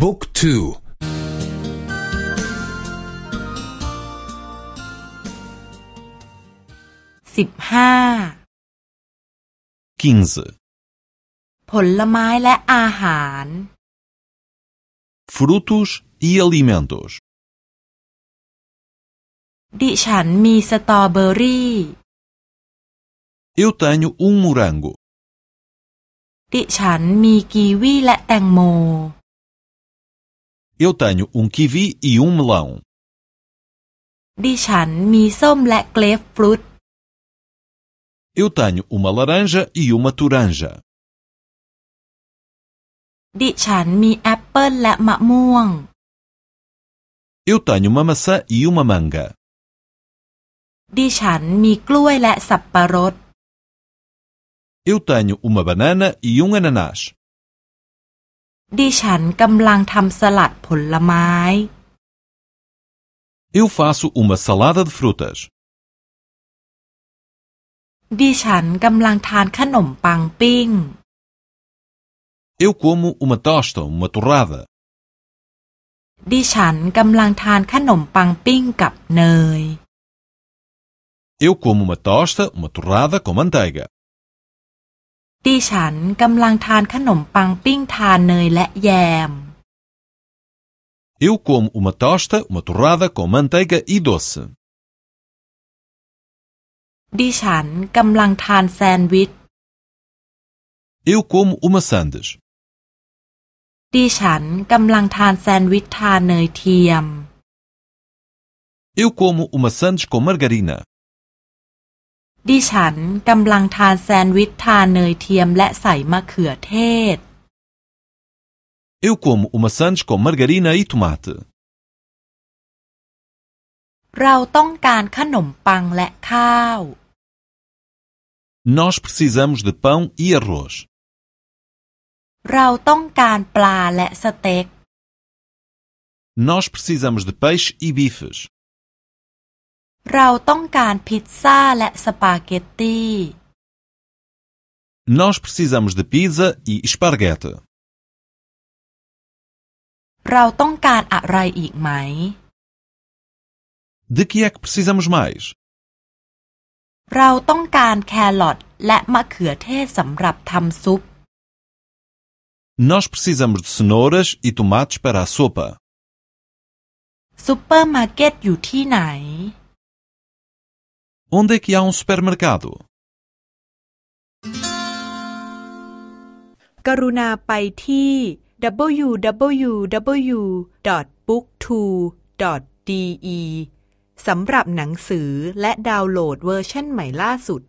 บุ๊กทูสิบห้าผลไม้และอาหาร frutos e alimentos ดิฉันมีสตรอเบอรี่ Eu tenho um morango ดิฉันมีกีวีและแตงโม Eu tenho um kiwi e um melão ดิฉันมีส้มและเกรฟฟรุต Eu tenho uma laranja e uma toranja ดิฉันมีแอปเปิลและมะม่วง Eu tenho uma maçã e uma manga ดิฉันมีกล้วยและสับปะรด Eu tenho uma banana e um ananás ดิฉันกำลังทำสลัดผลไม้ Eu faço uma salada de frutas ดิฉันกำลังทานขนมปังปิ้ง Eu como uma tosta, uma torrada ดิฉันกำลังทานขนมปังปิ้งกับเนย Eu como uma tosta, uma torrada com manteiga ดิฉันกำลังทานขนมปังปิ้งทานเนยและแยม Eu como uma tosta, uma torrada com manteiga e doce ดิฉันกำลังทานแซนด์วิช Eu como uma sandes ดิฉันกำลังทานแซนด์วิชทานเนยเทียม Eu como uma sandes com margarina ดิฉันกำลังทานแซนด์วิชทานเนยเทียมและใส่มะเขือเทศ Eu como uma sandes com margarina e tomate เราต้องการขนมปังและข้าว Nós precisamos de pão e arroz เราต้องการปลาและสเต็ก Nós precisamos de peixe e bifes เราต้องการพิซซ่าและสปาเกตตี Nós precisamos de pizza e esparguete เราต้องการอะไรอีกไหม De que é que precisamos mais? เราต้องการแครอทและมะเขือเทศสำหรับทำซุป Nós precisamos de cenouras e tomates para a sopa. ซุปเปอร์มาร์เก็ตอยู่ที่ไหน Onde é que há um supermercado? กรุณาไปที่ www.booktwo.de สำหรับหนังสือและดาวน์โหลดเวอร์ชันใหม่ล่าสุด